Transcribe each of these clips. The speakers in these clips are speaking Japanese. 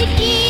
chiquito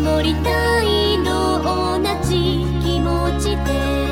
守りたいの同じ気持ちで